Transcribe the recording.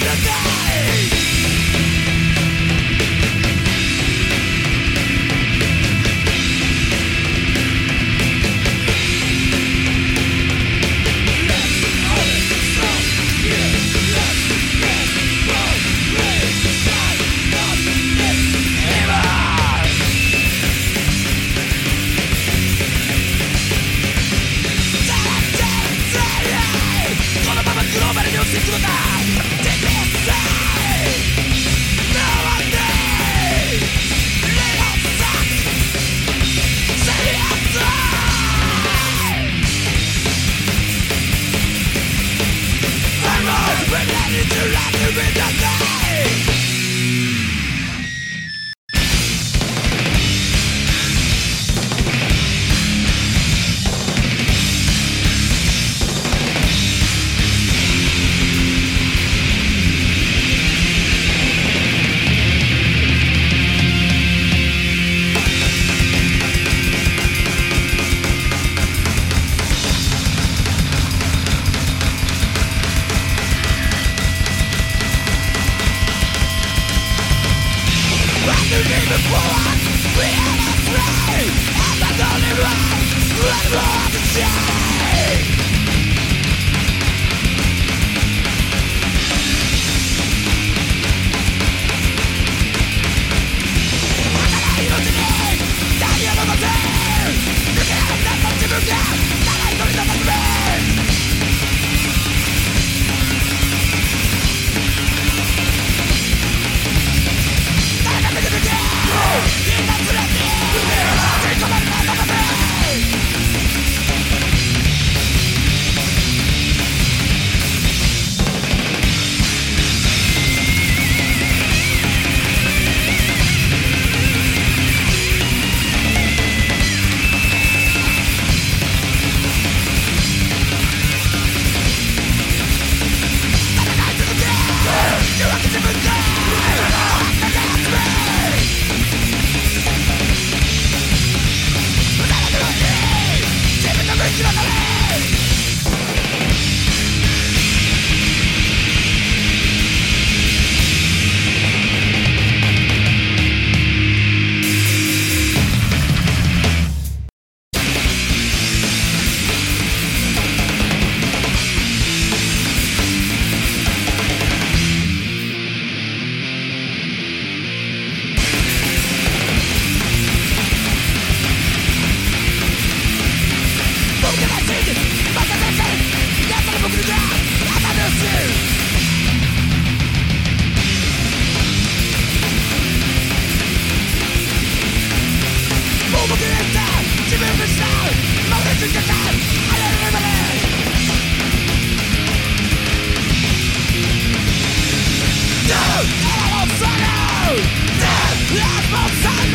the night Let me Death, I'm on fire! Death, I'm on fire!